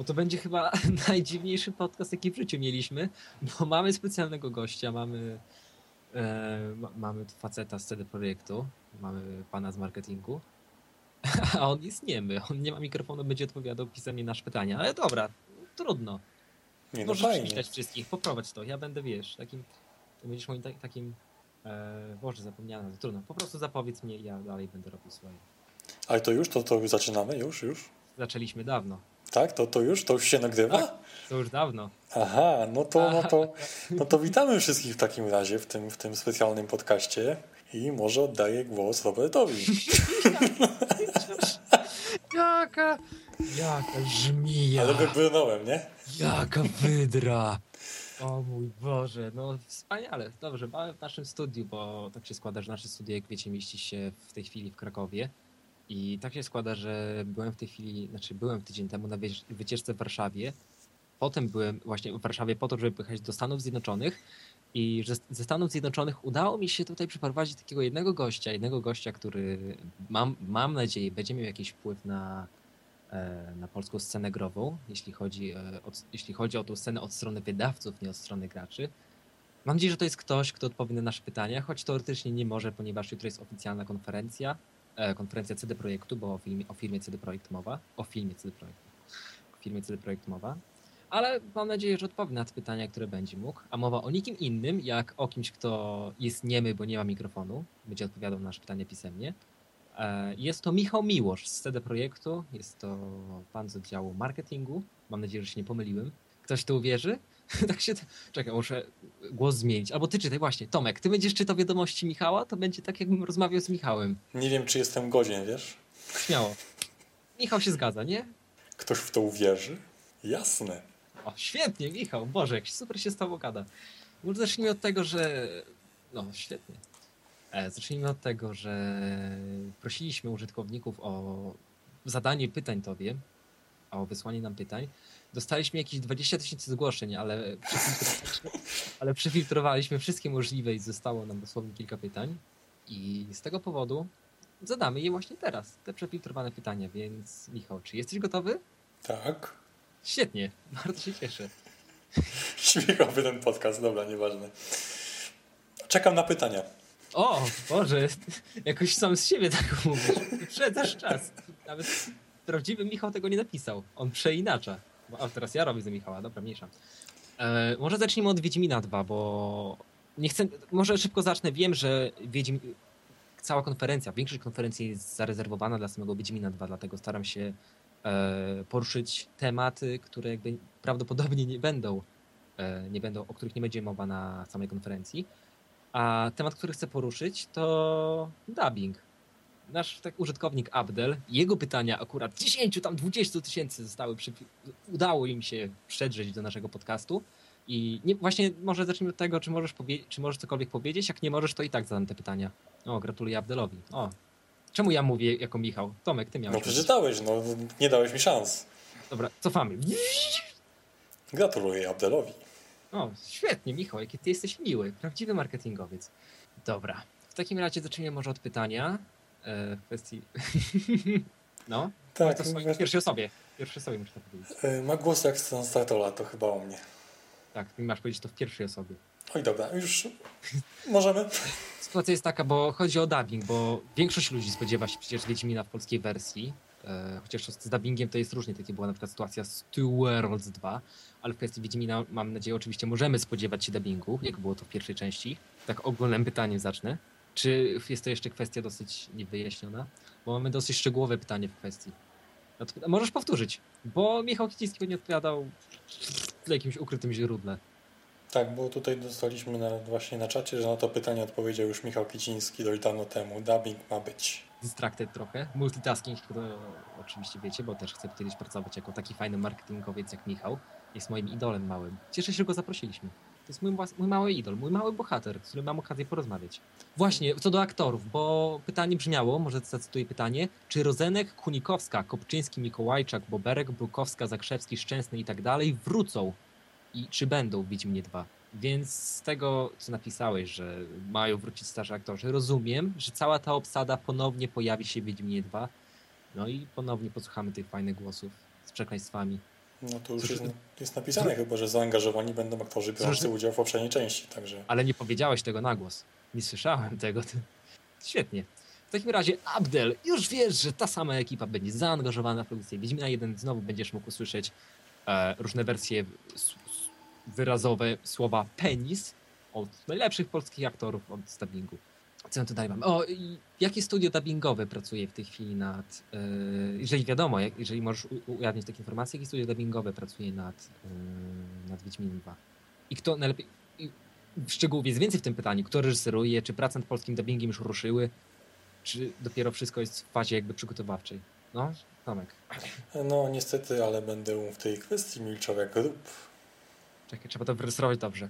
bo to będzie chyba najdziwniejszy podcast, jaki w życiu mieliśmy, bo mamy specjalnego gościa, mamy, e, mamy faceta z CD Projektu, mamy pana z marketingu, a on jest niemy, on nie ma mikrofonu, będzie odpowiadał pisemnie na nasze pytania, ale dobra, trudno. Nie, no Możesz fajnie. przywitać wszystkich, poprowadź to, ja będę, wiesz, takim, będziesz moim tak- takim, e, Boże, zapomniałem, trudno, po prostu zapowiedz mnie, ja dalej będę robił swoje. Ale to już? To, to zaczynamy? Już? Już? Zaczęliśmy dawno, Tak? To, to już? To już się nagrywa? Tak. to już dawno. Aha, no to, no, to, no to witamy wszystkich w takim razie w tym, w tym specjalnym podcaście i może oddaję głos Robertowi. Jaka, jaka żmija, Ale wybrnąłem, nie? jaka wydra. O mój Boże, no wspaniale. Dobrze, mamy w naszym studiu, bo tak się składa, że nasze studio, jak wiecie, mieści się w tej chwili w Krakowie. I tak się składa, że byłem w tej chwili, znaczy byłem tydzień temu na wycie- wycieczce w Warszawie. Potem byłem właśnie w Warszawie po to, żeby pojechać do Stanów Zjednoczonych. I ze Stanów Zjednoczonych udało mi się tutaj przyprowadzić takiego jednego gościa, jednego gościa, który mam, mam nadzieję będzie miał jakiś wpływ na, e, na polską scenę grową, jeśli chodzi, e, od, jeśli chodzi o tą scenę od strony wydawców, nie od strony graczy. Mam nadzieję, że to jest ktoś, kto odpowie na nasze pytania, choć teoretycznie nie może, ponieważ jutro jest oficjalna konferencja, konferencja CD Projektu, bo o filmie, o filmie CD Projekt mowa, o filmie CD Projekt, o filmie CD Projekt mowa. Ale mam nadzieję, że odpowie na te pytania, które będzie mógł. A mowa o nikim innym, jak o kimś, kto jest niemy, bo nie ma mikrofonu. Będzie odpowiadał na nasze pytania pisemnie. E, Jest to Michał Miłosz z CD Projektu. Jest to pan z oddziału marketingu. Mam nadzieję, że się nie pomyliłem. Ktoś to uwierzy? tak się. Czekaj, muszę głos zmienić. Albo ty czytaj, właśnie. Tomek, ty będziesz czytał wiadomości Michała? To będzie tak, jakbym rozmawiał z Michałem. Nie wiem, czy jestem godzien, wiesz? Śmiało. Michał się zgadza, nie? Ktoś w to uwierzy? Jasne. O, świetnie, Michał. Boże, jak super się z tobą gada. Może zacznijmy od tego, że... No, świetnie. E, zacznijmy od tego, że prosiliśmy użytkowników o zadanie pytań tobie, o wysłanie nam pytań. Dostaliśmy jakieś 20 tysięcy zgłoszeń, ale przefiltrowaliśmy, ale przefiltrowaliśmy wszystkie możliwe i zostało nam dosłownie kilka pytań. I z tego powodu zadamy je właśnie teraz, te przefiltrowane pytania. Więc Michał, czy jesteś gotowy? Tak. Świetnie, bardzo się cieszę. Śmiechowy ten podcast, dobra, nieważne. Czekam na pytania. O, Boże, jakoś sam z siebie tak mówisz. Wyprzedzasz czas. Nawet prawdziwy Michał tego nie napisał. On przeinacza. A teraz ja robię za Michała, dobra, mniejsza. E, może zacznijmy od Wiedźmina 2, bo nie chcę, może szybko zacznę. Wiem, że Wiedźmin, cała konferencja, większość konferencji jest zarezerwowana dla samego Wiedźmina 2, dlatego staram się e, poruszyć tematy, które jakby prawdopodobnie nie będą, e, nie będą, o których nie będzie mowa na samej konferencji. A temat, który chcę poruszyć, to dubbing. Nasz tak, użytkownik Abdel, jego pytania akurat 10, tam 20 tysięcy zostały, przy, udało im się przedrzeć do naszego podcastu. I nie, właśnie może zacznijmy od tego, czy możesz, powie, czy możesz cokolwiek powiedzieć. Jak nie możesz, to i tak zadam te pytania. O, gratuluję Abdelowi. O, czemu ja mówię jako Michał? Tomek, ty miałeś. No przeczytałeś, no nie dałeś mi szans. Dobra, cofamy. Gratuluję Abdelowi. O, świetnie, Michał, jaki ty jesteś miły. Prawdziwy marketingowiec. Dobra, w takim razie zacznijmy może od pytania e, w kwestii... no, Tak, to w pierwszej osobie. W pierwszej osobie muszę to powiedzieć. y, ma głos jak Stan Startola, to chyba o mnie. Tak, ty masz powiedzieć to w pierwszej osobie. Oj, dobra, już możemy? Sytuacja jest taka, bo chodzi o dubbing, bo większość ludzi spodziewa się przecież Wiedźmina w polskiej wersji. E, chociaż z dubbingiem to jest różnie. Takie była na przykład sytuacja z Two Worlds 2, ale w kwestii Wiedźmina mam nadzieję oczywiście możemy spodziewać się dubbingu, jak było to w pierwszej części. Tak ogólnym pytaniem zacznę. Czy jest to jeszcze kwestia dosyć niewyjaśniona? Bo mamy dosyć szczegółowe pytanie w kwestii. No możesz powtórzyć, bo Michał Kiciński pewnie odpowiadał w jakimś ukrytym źródle. Tak, bo tutaj dostaliśmy na, właśnie na czacie, że na to pytanie odpowiedział już Michał Kiciński dość dawno temu. Dubbing ma być. distracted trochę. Multitasking, to oczywiście wiecie, bo też chcę kiedyś pracować jako taki fajny marketingowiec jak Michał. Jest moim idolem małym. Cieszę się, że go zaprosiliśmy. To jest mój, mój mały idol, mój mały bohater, z którym mam okazję porozmawiać. Właśnie, co do aktorów, bo pytanie brzmiało, może zacytuję pytanie, czy Rozenek, Kunikowska, Kopczyński, Mikołajczak, Boberek, Brukowska, Zakrzewski, Szczęsny i tak dalej wrócą i czy będą w Wiedźminie 2? Więc z tego, co napisałeś, że mają wrócić starzy aktorzy, rozumiem, że cała ta obsada ponownie pojawi się w Wiedźminie 2. No i ponownie posłuchamy tych fajnych głosów z przekleństwami. No to już jest, jest napisane chyba, że zaangażowani będą aktorzy biorący udział w poprzedniej części, także... Ale nie powiedziałeś tego na głos. Nie słyszałem tego. Świetnie. W takim razie, Abdel, już wiesz, że ta sama ekipa będzie zaangażowana w produkcję Wiedźmina 1. Znowu będziesz mógł usłyszeć e, różne wersje wyrazowe słowa penis od najlepszych polskich aktorów od dubbingu. Co tutaj mam? O, jakie studio dubbingowe pracuje w tej chwili nad, yy, jeżeli wiadomo, jeżeli możesz ujawnić takie informacje, jakie studio dubbingowe pracuje nad, yy, nad Wiedźminem 2? I kto najlepiej, szczegółów jest więcej w tym pytaniu, kto reżyseruje, czy prace nad polskim dubbingiem już ruszyły, czy dopiero wszystko jest w fazie jakby przygotowawczej? No, Tomek. No, niestety, ale będę w tej kwestii milczał jak rób. Czekaj, trzeba to wyrejestrować dobrze.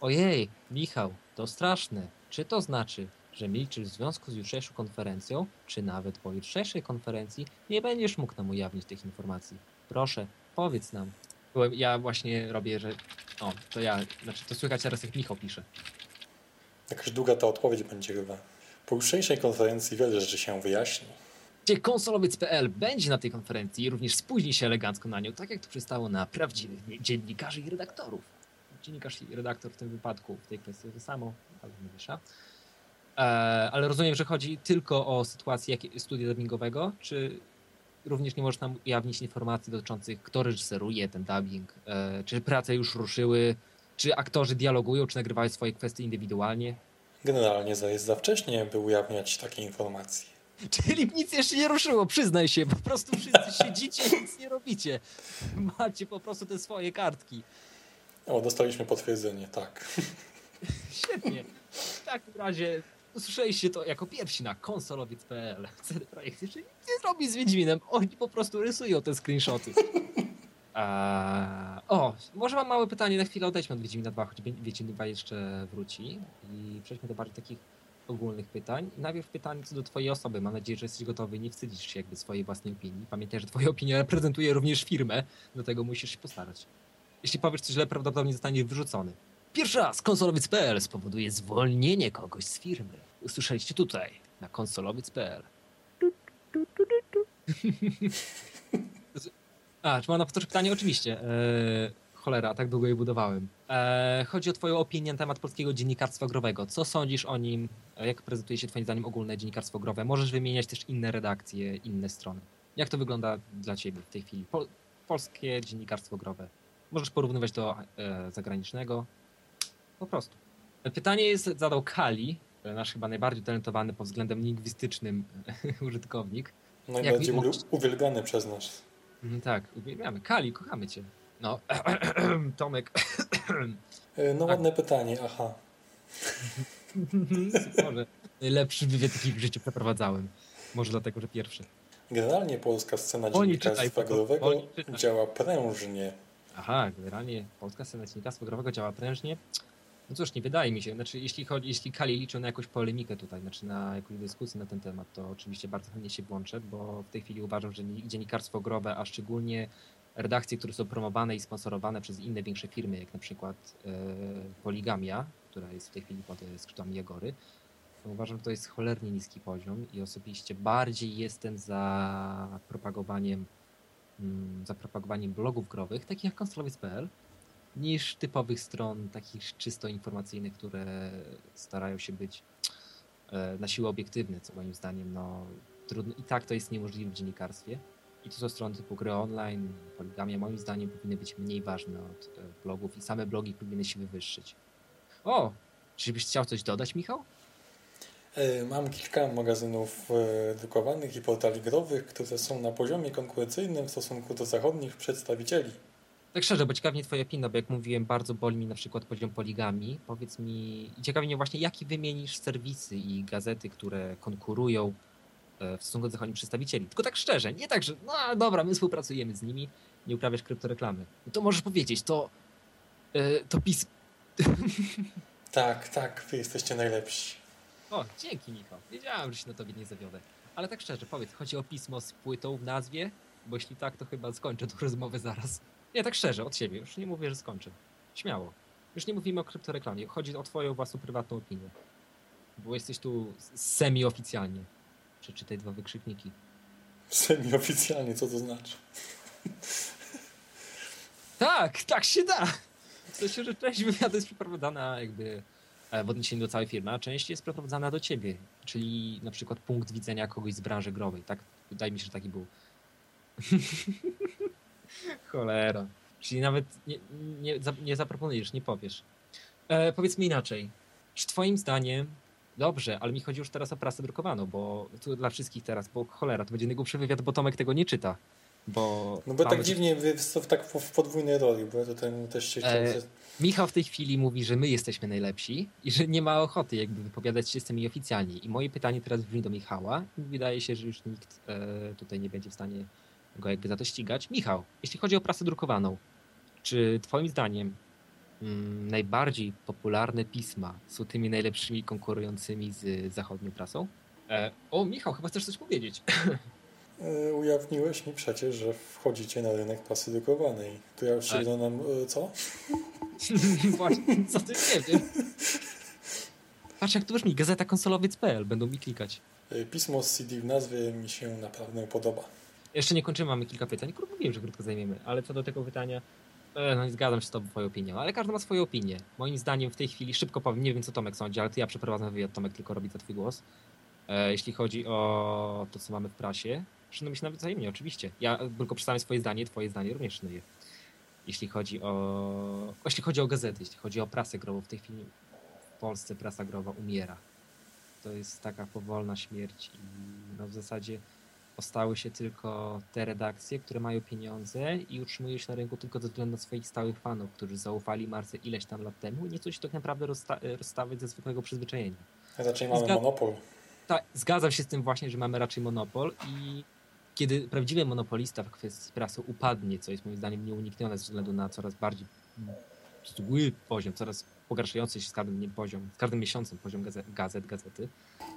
Ojej, Michał, to straszne. Czy to znaczy, że milczysz w związku z jutrzejszą konferencją, czy nawet po jutrzejszej konferencji nie będziesz mógł nam ujawnić tych informacji? Proszę, powiedz nam. Ja właśnie robię, że... O, to ja, znaczy to słychać teraz jak Michał pisze. Jakaś długa ta odpowiedź będzie chyba. Po jutrzejszej konferencji wiele rzeczy się wyjaśni. Gdzie konsolowiec.pl będzie na tej konferencji i również spóźni się elegancko na nią, tak jak to przystało na prawdziwych dziennikarzy i redaktorów. Dziennikarz i redaktor w tym wypadku w tej kwestii to samo, ale nie wiesza. E, ale rozumiem, że chodzi tylko o sytuację studia dubbingowego, czy również nie możesz nam ujawnić informacji dotyczących, kto reżyseruje ten dubbing, e, czy prace już ruszyły, czy aktorzy dialogują, czy nagrywają swoje kwestie indywidualnie? Generalnie jest za wcześnie, by ujawniać takie informacje. Czyli nic jeszcze nie ruszyło, przyznaj się, po prostu wszyscy siedzicie i nic nie robicie. Macie po prostu te swoje kartki. O, dostaliśmy potwierdzenie, tak. Świetnie. W takim razie usłyszeliście to jako pierwsi na konsolowiec.pl. CD Projekt jeszcze nic nie zrobi z Wiedźminem. Oni po prostu rysują te screenshoty. Eee, o, może mam małe pytanie, na chwilę odejdźmy od Wiedźmina 2, choć Wiedźmin 2 jeszcze wróci i przejdźmy do bardziej takich ogólnych pytań. najpierw pytanie co do twojej osoby. Mam nadzieję, że jesteś gotowy i nie wstydzisz się jakby swojej własnej opinii. Pamiętaj, że twoja opinia reprezentuje również firmę, dlatego musisz się postarać. Jeśli powiesz coś źle, prawdopodobnie zostaniesz wyrzucony. Pierwszy raz konsolowiec.pl spowoduje zwolnienie kogoś z firmy. Usłyszeliście tutaj, na konsolowiec.pl. A, czy mam na powtórzyć pytanie? Oczywiście. Eee, cholera, tak długo je budowałem. Eee, chodzi o twoją opinię na temat polskiego dziennikarstwa growego. Co sądzisz o nim? Jak prezentuje się twoim zdaniem ogólne dziennikarstwo growe? Możesz wymieniać też inne redakcje, inne strony. Jak to wygląda dla ciebie w tej chwili? Pol polskie dziennikarstwo growe. Możesz porównywać do e, zagranicznego. Po prostu. Pytanie jest, zadał Kali, nasz chyba najbardziej talentowany pod względem lingwistycznym użytkownik. Najbardziej Jak, uwielbiany przez nas. Mhm, tak, uwielbiamy. Kali, kochamy cię. No, Tomek. E, no, ładne pytanie, aha. Może najlepszy wywiad, jaki w życiu przeprowadzałem. Może dlatego, że pierwszy. Generalnie polska scena dziennikarstwa growego działa prężnie. Aha, generalnie polska scena dziennikarstwa growego działa prężnie. No cóż, nie wydaje mi się. Znaczy, jeśli, chodzi, jeśli Kali liczy na jakąś polemikę tutaj, znaczy na jakąś dyskusję na ten temat, to oczywiście bardzo chętnie się włączę, bo w tej chwili uważam, że dziennikarstwo growe, a szczególnie redakcje, które są promowane i sponsorowane przez inne większe firmy, jak na przykład e, Poligamia, która jest w tej chwili pod skrzydłami Jagory, uważam, że to jest cholernie niski poziom i osobiście bardziej jestem za propagowaniem mm, za propagowaniem blogów growych, takich jak konsolowiec.pl, niż typowych stron takich czysto informacyjnych, które starają się być e, na siłę obiektywne, co moim zdaniem no, trudno, i tak to jest niemożliwe w dziennikarstwie. I to są strony typu gry online, poligamia, moim zdaniem powinny być mniej ważne od e, blogów i same blogi powinny się wywyższyć. O, czy byś chciał coś dodać, Michał? E, mam kilka magazynów drukowanych i portali growych, które są na poziomie konkurencyjnym w stosunku do zachodnich przedstawicieli. Tak szczerze, bo ciekawi mnie twoja opinia, bo jak mówiłem, bardzo boli mi na przykład poziom poligami. Powiedz mi, ciekawi mnie właśnie, jakie wymienisz serwisy i gazety, które konkurują e, w stosunku do zachodnich przedstawicieli. Tylko tak szczerze, nie tak, że no dobra, my współpracujemy z nimi, nie uprawiasz kryptoreklamy. No to możesz powiedzieć, to yy, to PiS... Tak, tak, wy jesteście najlepsi. O, dzięki Michał. Wiedziałem, że się na tobie nie zawiodę. Ale tak szczerze, powiedz, chodzi o pismo z płytą w nazwie? Bo jeśli tak, to chyba skończę tę rozmowę zaraz. Nie, tak szczerze, od siebie. Już nie mówię, że skończę. Śmiało. Już nie mówimy o kryptoreklamie. Chodzi o twoją własną prywatną opinię. Bo jesteś tu semi-oficjalnie. Przeczytaj dwa wykrzykniki. Semi-oficjalnie, co to znaczy? Tak, tak się da. W sensie, że część wywiadu jest przeprowadzana jakby e, w odniesieniu do całej firmy, a część jest przeprowadzana do ciebie. Czyli na przykład punkt widzenia kogoś z branży growej. Tak, wydaje mi się, że taki był. Cholera. Czyli nawet nie, nie, nie zaproponujesz, nie powiesz. E, powiedz mi inaczej. Czy twoim zdaniem Dobrze, ale mi chodzi już teraz o prasę drukowaną, bo tu dla wszystkich teraz, bo cholera, to będzie najgłupszy wywiad, bo Tomek tego nie czyta. Bo no bo tak dziwnie, w, tak w podwójnej roli, bo ja tutaj też się. E, Michał w tej chwili mówi, że my jesteśmy najlepsi i że nie ma ochoty jakby wypowiadać się z tymi oficjalnie. I moje pytanie teraz brzmi do Michała. Wydaje się, że już nikt e, tutaj nie będzie w stanie go jakby za to ścigać. Michał, jeśli chodzi o prasę drukowaną, czy twoim zdaniem mm, najbardziej popularne pisma są tymi najlepszymi konkurującymi z zachodnią prasą? E, o, Michał, chyba chcesz coś powiedzieć. E, ujawniłeś mi przecież, że wchodzicie na rynek prasy drukowanej. To ja już się tak. nam e, co? Właśnie, co ty nie wiem. Patrz jak to brzmi, gazeta konsolowiec.pl, będą mi klikać. E, pismo z CD w nazwie mi się naprawdę podoba. Jeszcze nie kończymy, mamy kilka pytań. Krótko wiem, że krótko zajmiemy, ale co do tego pytania, no nie zgadzam się z tobą twoją opinią, ale każdy ma swoją opinię. Moim zdaniem w tej chwili, szybko powiem, nie wiem co Tomek sądzi, ale to ja przeprowadzam wywiad, Tomek tylko robi za twój głos. jeśli chodzi o to, co mamy w prasie, szanujmy się nawet wzajemnie, oczywiście. Ja tylko przedstawiam swoje zdanie, twoje zdanie również szanuję. Jeśli chodzi o, jeśli chodzi o gazety, jeśli chodzi o prasę grową, w tej chwili w Polsce prasa growa umiera. To jest taka powolna śmierć i no w zasadzie ostały się tylko te redakcje, które mają pieniądze i utrzymują się na rynku tylko ze względu na swoich stałych fanów, którzy zaufali marce ileś tam lat temu i nie chcą się tak naprawdę rozsta rozstawać ze zwykłego przyzwyczajenia. Raczej mamy Zgad monopol. Tak, zgadzam się z tym właśnie, że mamy raczej monopol i kiedy prawdziwy monopolista w kwestii prasy upadnie, co jest moim zdaniem nieuniknione ze względu na coraz bardziej zły poziom, coraz pogarszający się z każdym poziom, z każdym miesiącem poziom gazet, gazet, gazety,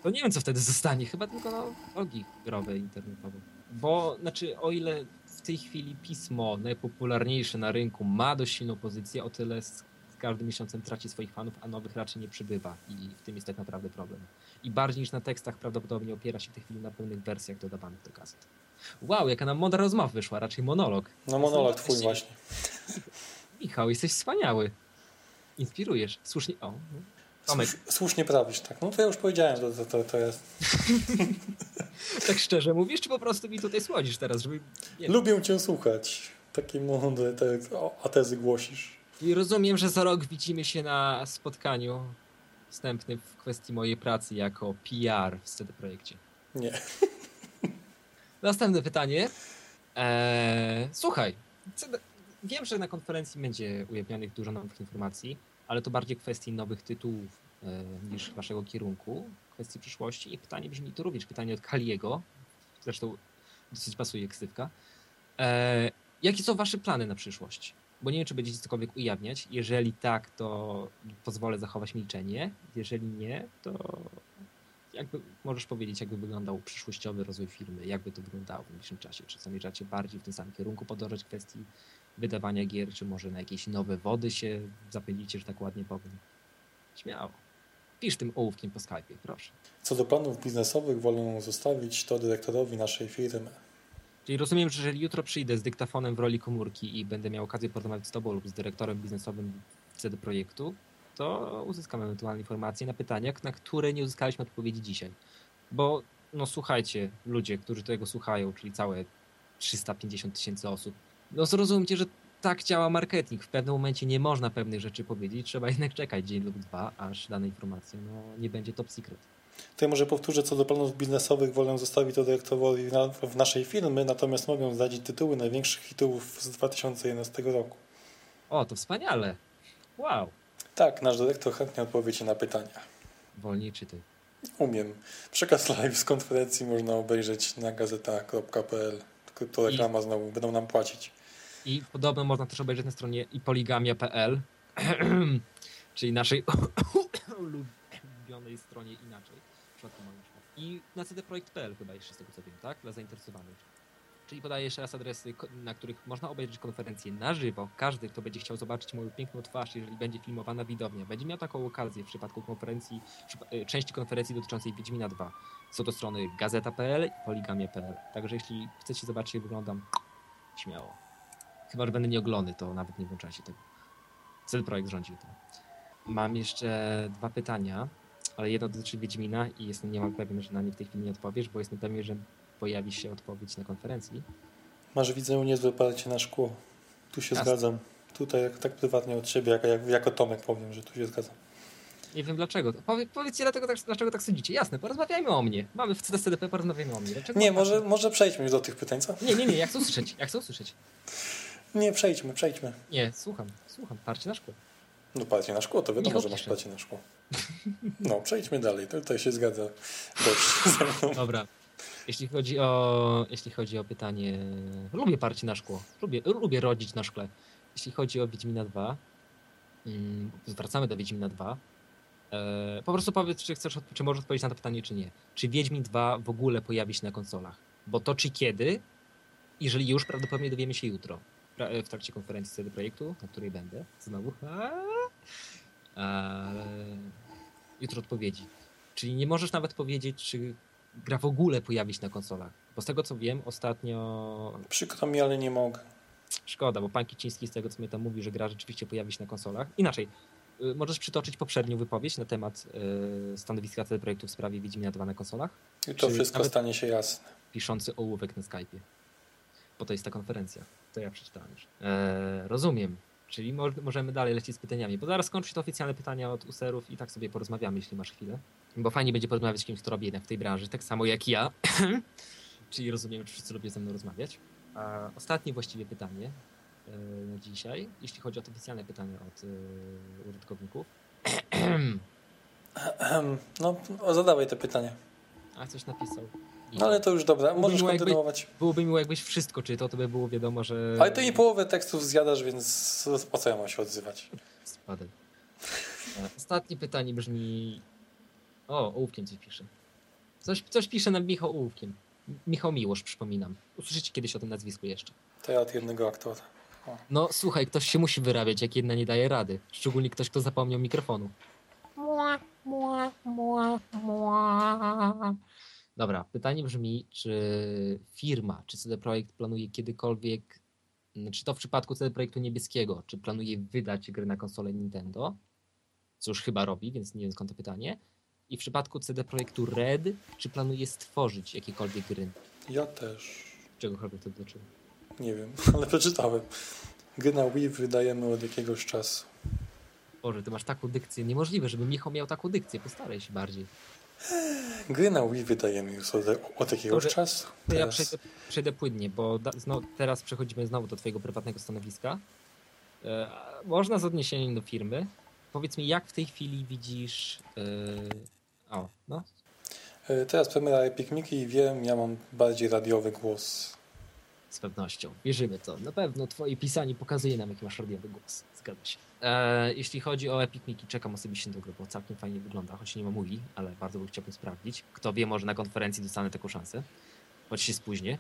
to nie wiem, co wtedy zostanie. Chyba tylko no, blogi growe internetowe. Bo, znaczy, o ile w tej chwili pismo najpopularniejsze na rynku ma dość silną pozycję, o tyle z, z każdym miesiącem traci swoich fanów, a nowych raczej nie przybywa i w tym jest tak naprawdę problem. I bardziej niż na tekstach prawdopodobnie opiera się w tej chwili na pełnych wersjach dodawanych do gazet. Wow, jaka nam mądra rozmowa wyszła, raczej monolog. No monolog twój właśnie. Michał, jesteś wspaniały. Inspirujesz. Słusznie. O. No. Tomek. Słusznie prawisz, tak. No to ja już powiedziałem, że to, to, to jest. tak szczerze mówisz, czy po prostu mi tutaj słodzisz teraz, żeby. Lubię cię słuchać. Takie mądre te, a tezy głosisz. I rozumiem, że za rok widzimy się na spotkaniu wstępnym w kwestii mojej pracy jako PR w CD Projekcie. Nie. Następne pytanie. Eee, słuchaj, wiem, że na konferencji będzie ujawnionych dużo nowych informacji, ale to bardziej kwestii nowych tytułów e, niż waszego kierunku, kwestii przyszłości. I pytanie brzmi, to również pytanie od Kaliego, zresztą dosyć pasuje ksywka. E, jakie są wasze plany na przyszłość? Bo nie wiem, czy będziecie cokolwiek ujawniać. Jeżeli tak, to pozwolę zachować milczenie. Jeżeli nie, to jakby możesz powiedzieć, jakby wyglądał przyszłościowy rozwój firmy, jakby to wyglądało w najbliższym czasie? Czy zamierzacie bardziej w tym samym kierunku podążać kwestii wydawania gier, czy może na jakieś nowe wody się zapędzicie, że tak ładnie powiem? Śmiało. Pisz tym ołówkiem po Skype'ie, proszę. Co do planów biznesowych, wolę zostawić to dyrektorowi naszej firmy. Czyli rozumiem, że jeżeli jutro przyjdę z dyktafonem w roli komórki i będę miał okazję porozmawiać z tobą lub z dyrektorem biznesowym CD Projektu, to uzyskamy ewentualnie informacje na pytania, na które nie uzyskaliśmy odpowiedzi dzisiaj. Bo, no słuchajcie, ludzie, którzy tego słuchają, czyli całe 350 tysięcy osób, no zrozumcie, że tak działa marketing. W pewnym momencie nie można pewnych rzeczy powiedzieć, trzeba jednak czekać dzień lub dwa, aż dane informacje no, nie będzie top secret. To ja może powtórzę, co do planów biznesowych wolę zostawić to dyrektorowi na, w naszej firmy, natomiast mogę zdradzić tytuły największych hitów z 2011 roku. O, to wspaniale. Wow. Tak, nasz dyrektor chętnie odpowie Ci na pytania. Wolniej czy ty? Umiem. Przekaz live z konferencji można obejrzeć na gazeta.pl. To reklama I... znowu, będą nam płacić. I podobno można też obejrzeć na stronie ipoligamia.pl, czyli naszej ulubionej stronie inaczej. I na cdprojekt.pl chyba jeszcze z tego co wiem, tak? Dla zainteresowanych. Czyli podaję jeszcze raz adresy, na których można obejrzeć konferencję na żywo. Każdy, kto będzie chciał zobaczyć moją piękną twarz, jeżeli będzie filmowana widownia, będzie miał taką okazję w przypadku konferencji, e, części konferencji dotyczącej Wiedźmina 2. Są to strony gazeta.pl i poligamia.pl. Także jeśli chcecie zobaczyć, jak wyglądam, śmiało. Chyba, że będę nieoglony, to nawet nie włączajcie tego. CD Projekt rządził tym. Mam jeszcze dwa pytania, ale jedno dotyczy Wiedźmina i jestem niemal pewien, że na nie w tej chwili nie odpowiesz, bo jestem pewien, że pojawi się odpowiedź na konferencji. Masz widzę niezłe parcie na szkło. Tu się Jasne. zgadzam. Tutaj jak, tak prywatnie od siebie, jak, jak, jako Tomek powiem, że tu się zgadzam. Nie wiem dlaczego. Powie, powiedzcie, dlatego, tak, dlaczego tak sądzicie. Jasne, porozmawiajmy o mnie. Mamy w CDP, porozmawiajmy o mnie. Dlaczego Nie, tak? może, może przejdźmy już do tych pytań, co? Nie, nie, nie, ja chcę usłyszeć. Ja chcę usłyszeć. Nie, przejdźmy, przejdźmy. Nie, słucham, słucham. Parcie na szkło. No parcie na szkło, to wiadomo, że masz parcie na szkło. No, przejdźmy dalej, to tutaj się zgadza ze mną. Dobra. Jeśli chodzi o, jeśli chodzi o pytanie, lubię parcie na szkło, lubię, lubię rodzić na szkle. Jeśli chodzi o Wiedźmina 2, mm, wracamy do Wiedźmina 2. E, po prostu powiedz, czy chcesz, czy możesz odpowiedzieć na to pytanie, czy nie. Czy Wiedźmin 2 w ogóle pojawi się na konsolach? Bo to czy kiedy, jeżeli już, prawdopodobnie dowiemy się jutro. W trakcie konferencji CD Projektu, na której będę. Znowu. Ale jutro odpowiedzi. Czyli nie możesz nawet powiedzieć, czy gra w ogóle pojawi się na konsolach. Bo z tego co wiem, ostatnio. Przykro mi, ale nie mogę. Szkoda, bo pan Kiciński z tego co mnie tam mówi, że gra rzeczywiście pojawi się na konsolach. Inaczej, y, możesz przytoczyć poprzednią wypowiedź na temat y, stanowiska CD Projektu w sprawie Wiedźmina 2 na konsolach, I to wszystko nawet- stanie się jasne. piszący ołówek na Skype'ie. Bo to jest ta konferencja. To ja przeczytałem już. E, rozumiem. Czyli mo możemy dalej lecieć z pytaniami, bo zaraz skończy się to oficjalne pytania od userów i tak sobie porozmawiamy, jeśli masz chwilę. Bo fajnie będzie porozmawiać z kimś, kto robi jednak w tej branży, tak samo jak ja. Czyli rozumiem, że wszyscy lubią ze mną rozmawiać. A ostatnie właściwie pytanie e, na dzisiaj, jeśli chodzi o to oficjalne pytanie od e, użytkowników. No, zadawaj te pytania. A coś napisał. No ale to już dobra, Byłoby możesz miło, jakby- kontynuować. Byłoby miło, jakbyś wszystko czytał, to by było wiadomo, że... Ale ty i połowę tekstów zjadasz, więc po co ja mam się odzywać? Spadaj. E, Ostatnie pytanie brzmi. O, ołówkiem coś pisze. Coś, coś pisze nam Michał ołówkiem. Michał Miłosz, przypominam. Usłyszycie kiedyś o tym nazwisku jeszcze. To ja od jednego aktora. No słuchaj, ktoś się musi wyrabiać, jak jedna nie daje rady. Szczególnie ktoś, kto zapomniał mikrofonu. Dobra, pytanie brzmi, czy firma, czy CD Projekt planuje kiedykolwiek, mm, czy to w przypadku CD Projektu Niebieskiego, czy planuje wydać gry na konsolę Nintendo, co już chyba robi, więc nie wiem skąd to pytanie, i w przypadku CD Projektu Red, czy planuje stworzyć jakiekolwiek gry, Ja też. czegokolwiek to dotyczy. Nie wiem, ale przeczytałem. Gry na Wii wydajemy od jakiegoś czasu. Boże, ty masz taką dykcję, niemożliwe, żeby Michał miał taką dykcję, postaraj się bardziej. Gry na Wii wydajemy już od, od jakiegoś Dobrze, czasu. To ja Teraz. przejdę, przejdę płynnie, bo da, znowu, teraz przechodzimy znowu do Twojego prywatnego stanowiska. E, można z odniesieniem do firmy. Powiedz mi, jak w tej chwili widzisz. E, o, no. E, Teraz premiera Epic Mickey i wiem, ja mam bardziej radiowy głos. Z pewnością. Wierzymy to. Na pewno Twoje pisanie pokazuje nam, jaki masz radiowy głos. Zgadza się. E, jeśli chodzi o Epic czekam osobiście na to bo całkiem fajnie wygląda, choć nie ma mówi, ale bardzo bym chciałbym sprawdzić. Kto wie, może na konferencji dostanę taką szansę. Choć się spóźnię.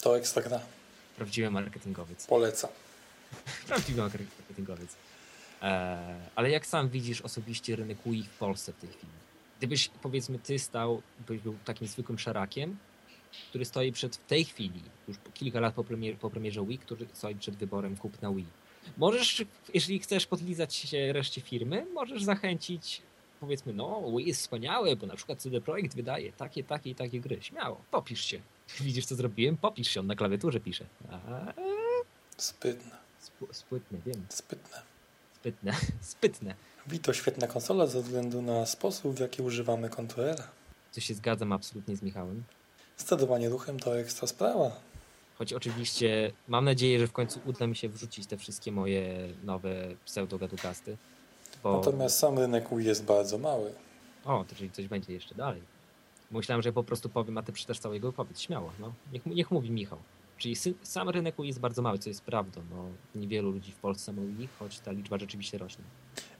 To ekstra gra. Prawdziwy marketingowiec. Polecam. Prawdziwy marketingowiec. Eee, ale jak sam widzisz osobiście rynek Wii w Polsce w tej chwili? Gdybyś, powiedzmy, ty stał, byś był takim zwykłym szarakiem, który stoi przed, w tej chwili, już kilka lat po, premier, po premierze Wii, który stoi przed wyborem kupna Wii. Możesz, jeżeli chcesz podlizać się reszcie firmy, możesz zachęcić, powiedzmy, no Wii jest wspaniałe, bo na przykład CD Projekt wydaje takie, takie i takie gry. Śmiało, popisz się. Widzisz, co zrobiłem? Popisz się, on na klawiaturze pisze. A, Spytne. sp- spłytne, wiem. Spytne. Spytne, spytne. Wii to świetna konsola ze względu na sposób, w jaki używamy kontrolera. Tu się zgadzam absolutnie z Michałem. Sterowanie ruchem to ekstra sprawa. Choć oczywiście mam nadzieję, że w końcu uda mi się wrzucić te wszystkie moje nowe pseudo-gadugasty. Bo... Natomiast sam rynek Wii jest bardzo mały. O, to czyli coś będzie jeszcze dalej. Myślałem, że po prostu powiem, a ty przeczytasz całego opowiedz. Śmiało, no. Niech, niech mówi Michał. Czyli sam rynek Wii jest bardzo mały, co jest prawdą. No, niewielu ludzi w Polsce ma Wii, choć ta liczba rzeczywiście rośnie.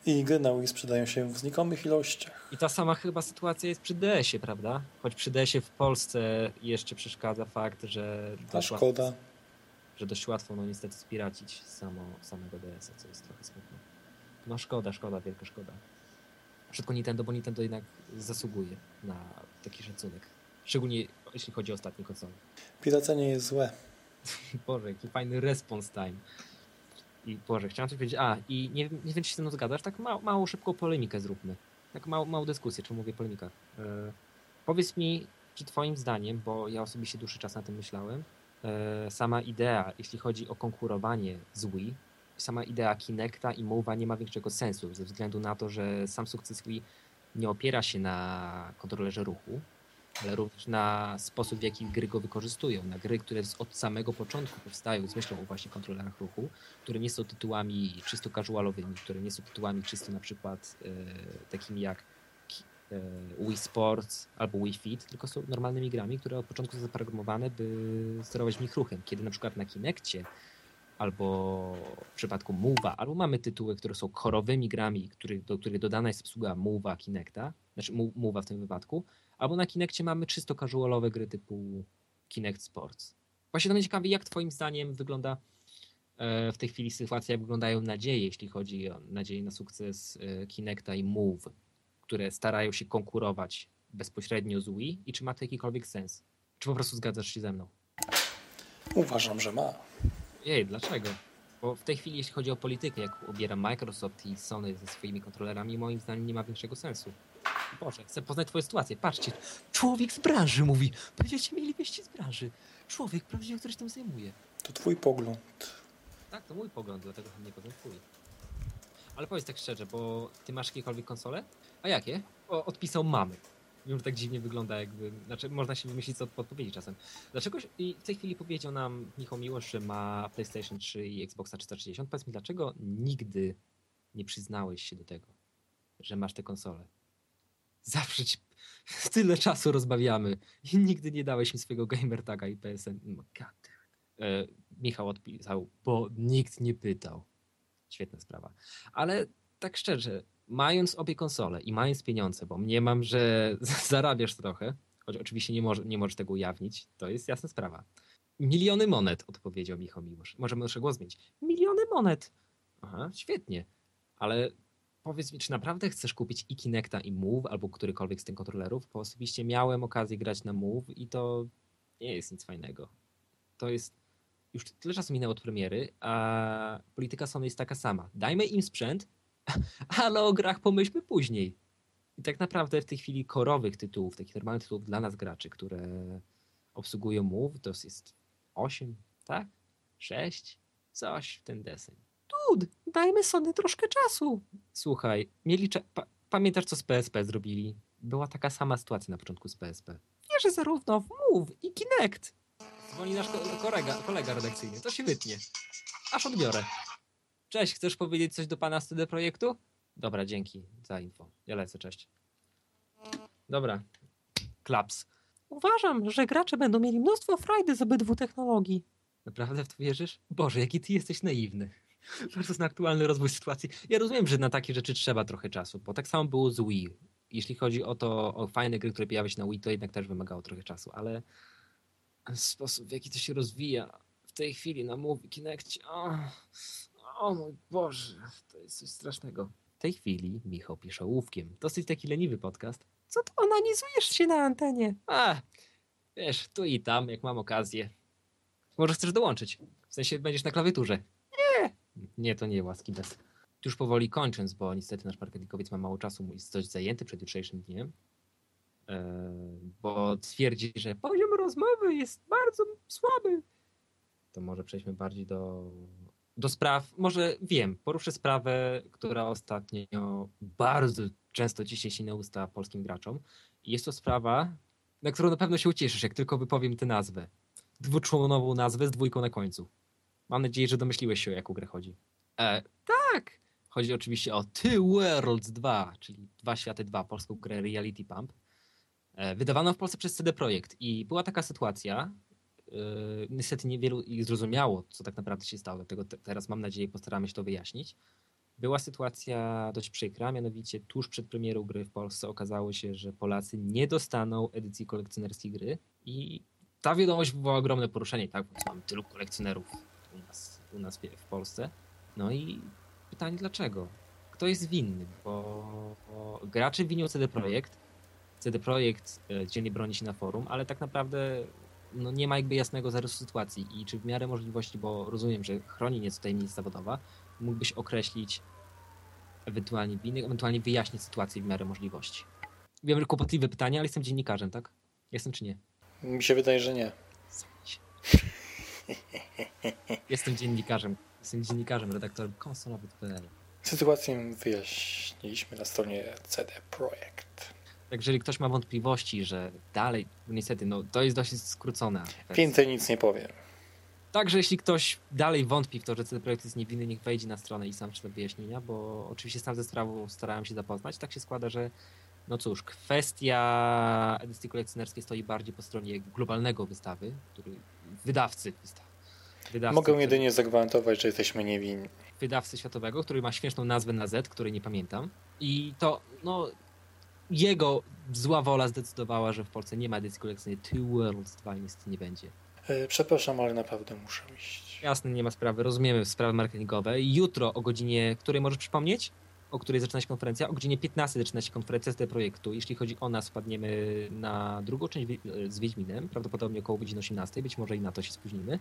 I gry na Wii sprzedają się w znikomych ilościach. I ta sama chyba sytuacja jest przy DS-ie, prawda? Choć przy DS-ie w Polsce jeszcze przeszkadza fakt, że A dość szkoda. łatwo- że dość łatwo no niestety spiracić samo, samego DS-a, co jest trochę smutne. No szkoda, szkoda, wielka szkoda. Wszystko Nintendo, bo Nintendo jednak zasługuje na taki szacunek. Szczególnie jeśli chodzi o ostatnie konsole. Piracenie jest złe. Boże, jaki fajny response time. I Boże, chciałem coś powiedzieć. A, i nie, nie wiem, czy się ze mną zgadzasz, tak mało, mało szybką polemikę zróbmy. Tak małą, dyskusję, czy mówię polemikach. E, powiedz mi, czy twoim zdaniem, bo ja osobiście dłuższy czas na tym myślałem, e, sama idea, jeśli chodzi o konkurowanie z Wii, sama idea Kinecta i Move'a nie ma większego sensu, ze względu na to, że sam sukces Wii nie opiera się na kontrolerze ruchu, ale również na sposób, w jaki gry go wykorzystują. Na gry, które od samego początku powstają z myślą o właśnie kontrolerach ruchu, które nie są tytułami czysto casualowymi, które nie są tytułami czysto na przykład e, takimi jak e, Wii Sports albo Wii Fit, tylko są normalnymi grami, które od początku są zaprogramowane, by sterować w nich ruchem. Kiedy na przykład na Kinectie albo w przypadku Move'a, albo mamy tytuły, które są korowymi grami, który, do których dodana jest obsługa Move'a Kinecta, znaczy Move'a w tym wypadku, albo na Kinectie mamy czysto casualowe gry typu Kinect Sports. Właśnie to mnie ciekawi, jak twoim zdaniem wygląda e, w tej chwili sytuacja, jak wyglądają nadzieje, jeśli chodzi o nadzieję na sukces e, Kinecta i Move, które starają się konkurować bezpośrednio z Wii i czy ma to jakikolwiek sens? Czy po prostu zgadzasz się ze mną? Uważam, że ma. Jej, dlaczego? Bo w tej chwili, jeśli chodzi o politykę, jak obiera Microsoft i Sony ze swoimi kontrolerami, moim zdaniem nie ma większego sensu. Boże, chcę poznać twoją sytuację. Patrzcie, człowiek z branży mówi. Będziecie mieli wieści z branży. Człowiek prawdziwy, który się tym zajmuje. To twój pogląd. Tak, to mój pogląd, dlatego nie potem twój. Ale powiedz tak szczerze, bo ty masz jakiekolwiek konsole? A jakie? O, odpisał mamy. Wiem, że tak dziwnie wygląda, jakby. Znaczy, można się wymyślić co odpowiedzieć czasem. Dlaczego i w tej chwili powiedział nam Michał Miłosz, że ma PlayStation 3 i Xboxa 360? Powiedz mi, dlaczego nigdy nie przyznałeś się do tego, że masz te konsole? Zawsze ci tyle czasu rozbawiamy i nigdy nie dałeś mi swojego gamer taga i PSN. No. E, Michał odpisał, bo nikt nie pytał. Świetna sprawa. Ale tak szczerze, mając obie konsole i mając pieniądze, bo mniemam, że zarabiasz trochę, choć oczywiście nie, może, nie możesz tego ujawnić, to jest jasna sprawa. Miliony monet, odpowiedział Michał Miłosz. Możemy nasze głos zmienić. Miliony monet! Aha, świetnie. Ale powiedz mi, czy naprawdę chcesz kupić i Kinecta i Move, albo którykolwiek z tych kontrolerów? Bo osobiście miałem okazję grać na Move i to nie jest nic fajnego. To jest... Już tyle czasu minęło od premiery, a polityka Sony jest taka sama. Dajmy im sprzęt, ale o grach pomyślmy później. I tak naprawdę w tej chwili korowych tytułów, takich normalnych tytułów dla nas graczy, które obsługują Move, to jest 8, tak? 6? Coś w ten deseń. Dude, dajmy Sony troszkę czasu. Słuchaj, mieli pa pamiętasz co z PSP zrobili? Była taka sama sytuacja na początku z PSP. Wierzę zarówno w Move i Kinect. Dzwoni nasz kolega, kolega redakcyjny, to się wytnie. Aż odbiorę. Cześć, chcesz powiedzieć coś do pana z Projektu? Dobra, dzięki za info. Ja lecę, cześć. Dobra, klaps. Uważam, że gracze będą mieli mnóstwo frajdy z obydwu technologii. Naprawdę w to wierzysz? Boże, jaki ty jesteś naiwny. Patrząc na aktualny rozwój sytuacji. Ja rozumiem, że na takie rzeczy trzeba trochę czasu, bo tak samo było z Wii. Jeśli chodzi o to, o fajne gry, które pojawiały się na Wii, to jednak też wymagało trochę czasu, ale sposób, w jaki to się rozwija w tej chwili na Movie Kinect, oh, o mój Boże, to jest coś strasznego. W tej chwili Michał pisze ołówkiem. Dosyć taki leniwy podcast. Co to onanizujesz się na antenie? A, wiesz, tu i tam, jak mam okazję. Może chcesz dołączyć? W sensie będziesz na klawiaturze. Nie! To nie, łaski bez. Już powoli kończąc, bo niestety nasz marketingowiec ma mało czasu, jest dość zajęty przed jutrzejszym dniem. E, bo twierdzi, że poziom rozmowy jest bardzo słaby. To może przejdźmy bardziej do do spraw, może wiem, poruszę sprawę, która ostatnio bardzo często ciśnie się na usta polskim graczom. Jest to sprawa, na którą na pewno się ucieszysz, jak tylko wypowiem tę nazwę. Dwuczłonową nazwę z dwójką na końcu. Mam nadzieję, że domyśliłeś się, o jaką grę chodzi. E, tak! Chodzi oczywiście o Two Worlds 2, czyli Dwa Światy 2, polską grę Reality Pump. E, wydawano w Polsce przez CD Projekt i była taka sytuacja, Yy, niestety niewielu ich zrozumiało, co tak naprawdę się stało, dlatego te, teraz mam nadzieję postaramy się to wyjaśnić. Była sytuacja dość przykra, mianowicie tuż przed premierą gry w Polsce okazało się, że Polacy nie dostaną edycji kolekcjonerskiej gry i ta wiadomość wywołała ogromne poruszenie, tak, bo mamy tylu kolekcjonerów u nas, u nas w Polsce. No i pytanie dlaczego? Kto jest winny? Bo, bo gracze winią CD Projekt, CD Projekt e, dziennie broni się na forum, ale tak naprawdę no nie ma jakby jasnego zarysu sytuacji i czy w miarę możliwości, bo rozumiem, że chroni nieco tajemnica zawodowa, mógłbyś określić ewentualnie winy, ewentualnie wyjaśnić sytuację w miarę możliwości. Wiem, że kłopotliwe pytanie, ale jestem dziennikarzem, tak? Jestem czy nie? Mi się wydaje, że nie. Jestem dziennikarzem. Jestem dziennikarzem, redaktorem konsolowy.pl. Sytuację wyjaśniliśmy na stronie CD Projekt. Tak, jeżeli ktoś ma wątpliwości, że dalej, no niestety, no to jest dość skrócone. Więcej nic nie powiem. Także jeśli ktoś dalej wątpi w to, że CD Projekt jest niewinny, niech wejdzie na stronę i sam czyta wyjaśnienia, bo oczywiście sam ze sprawą starałem się zapoznać. Tak się składa, że no cóż, kwestia edycji kolekcjonerskiej stoi bardziej po stronie globalnego wystawy, który, wydawcy wystawy. Wydawcy, Mogę który, jedynie zagwarantować, że jesteśmy niewinni. Wydawcy światowego, który ma śmieszną nazwę na Z, której nie pamiętam. I to, no, jego zła wola zdecydowała, że w Polsce nie ma edycji kolekcjonerskiej Two Worlds 2 i niestety nie będzie. E, przepraszam, ale naprawdę muszę iść. Jasne, nie ma sprawy. Rozumiemy sprawy marketingowe. Jutro o godzinie, której możesz przypomnieć? O której zaczyna się konferencja? O godzinie 15 zaczyna się konferencja z tego projektu. Jeśli chodzi o nas, wpadniemy na drugą część z Wiedźminem, prawdopodobnie około godziny 18, być może i na to się spóźnimy.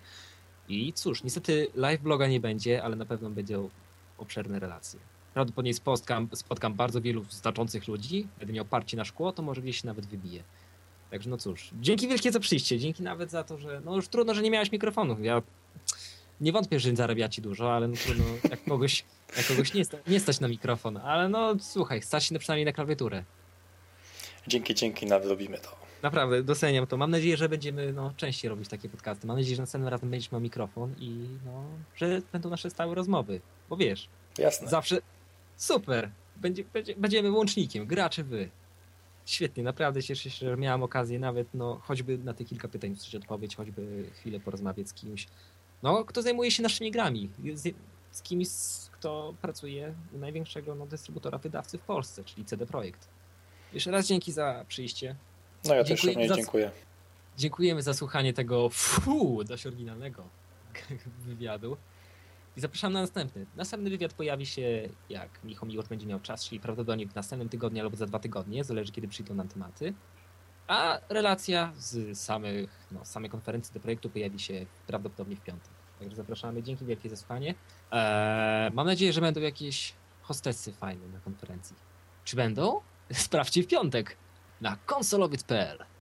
I cóż, niestety live bloga nie będzie, ale na pewno będzie obszerne relacje. Prawdopodobnie spotkam, spotkam bardzo wielu znaczących ludzi. Będę miał parcie na szkło, to może gdzieś się nawet wybije. Także no cóż, dzięki wielkie za przyjście, dzięki nawet za to, że no już trudno, że nie miałeś mikrofonu. Ja nie wątpię, że zarabiacie dużo, ale no trudno, jak kogoś, jak kogoś nie, sta, nie stać na mikrofon, ale no słuchaj, stać się przynajmniej na klawiaturę. Dzięki, dzięki, nadrobimy to. Naprawdę, doceniam to. Mam nadzieję, że będziemy no, częściej robić takie podcasty. Mam nadzieję, że następnym razem będziesz miał mikrofon i no, że będą nasze stałe rozmowy. Bo wiesz, Jasne. zawsze super. Będzie, będzie, będziemy łącznikiem, gracze wy. Świetnie, naprawdę cieszę się, że miałem okazję nawet, no, choćby na te kilka pytań usłyszeć odpowiedź, choćby chwilę porozmawiać z kimś, no, kto zajmuje się naszymi grami, z, z kimś, kto pracuje u największego no, dystrybutora wydawcy w Polsce, czyli CD Projekt. Jeszcze raz dzięki za przyjście. No ja też również dziękuję. Dziękujemy za słuchanie tego fu, dość oryginalnego wywiadu. I zapraszam na następny. Następny wywiad pojawi się, jak Michał Miłosz będzie miał czas, czyli prawdopodobnie w następnym tygodniu albo za dwa tygodnie, zależy kiedy przyjdą nam tematy. A relacja z samych, no, samej konferencji do projektu pojawi się prawdopodobnie w piątek. Także zapraszamy. Dzięki wielkie za słuchanie. Eee, mam nadzieję, że będą jakieś hostessy fajne na konferencji. Czy będą? Sprawdźcie w piątek na konsolowiec.pl.